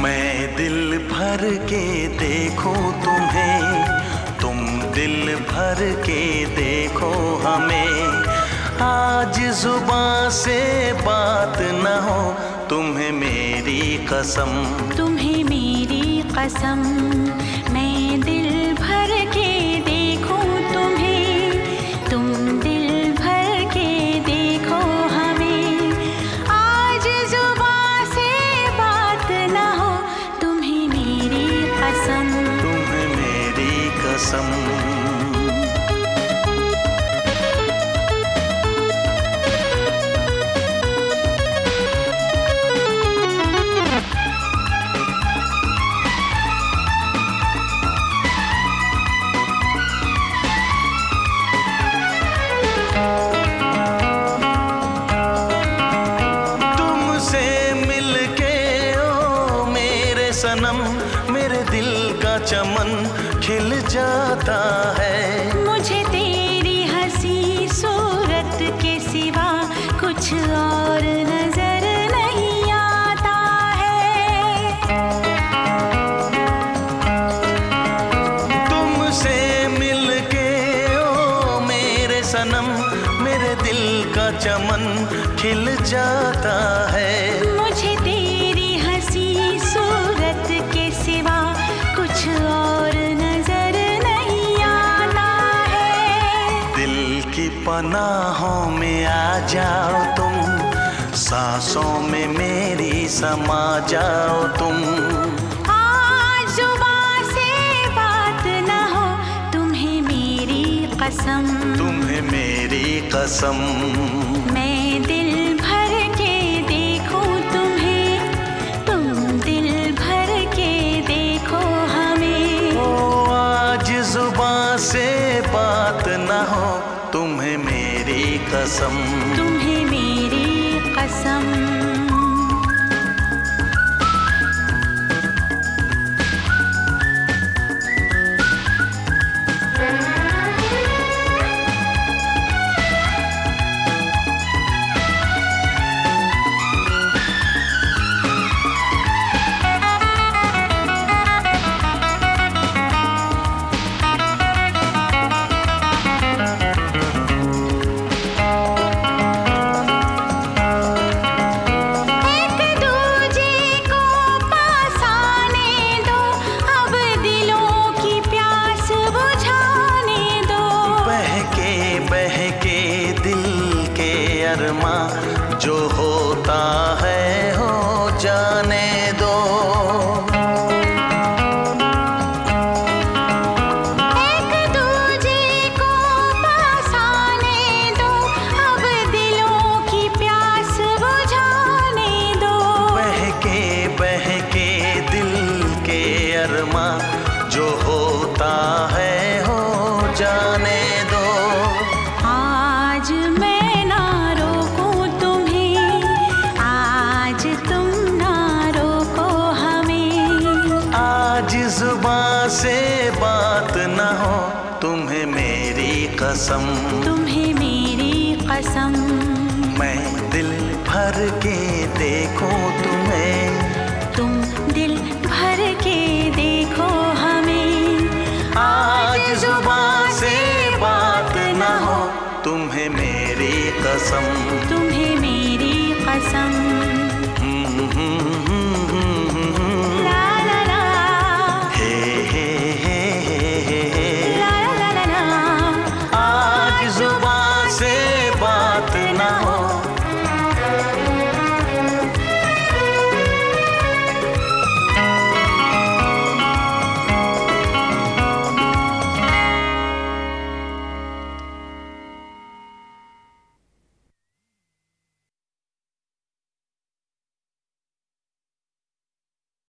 दिल भर के देखो तुम्हें। तुम दिल भर के देखो हमें। आज ज़ुबान से बात न हो, तुम्हें मेरी कसम। तुम्हें मेरी कसम, मैं दिल सनम मेरे दिल का चमन खिल जाता है। मुझे तेरी हँसी सूरत के सिवा कुछ और नज़र नहीं आता है। तुमसे मिलके ओ मेरे सनम मेरे दिल का चमन खिल जाता है। पनाहों में आ जाओ तुम। सांसों में मेरी समा जाओ तुम। आज से बात न हो तुम्हें मेरी कसम। तुम्हें मेरी कसम। मैं दिल सं के जो होता है हो जाने दो। एक दूजे को दो अब दिलों की प्यास बुझाने दो। बहके बहके दिल के अरमा जो होता है हो जाने ज़ुबान से बात न हो तुम्हें मेरी कसम। तुम्हें मेरी कसम। मैं दिल भर के देखो तुम्हें। तुम दिल भर के देखो हमें। आज ज़ुबान से बात न हो तुम्हें मेरी कसम। तुम्हें मेरी कसम। हम्म, हम्म,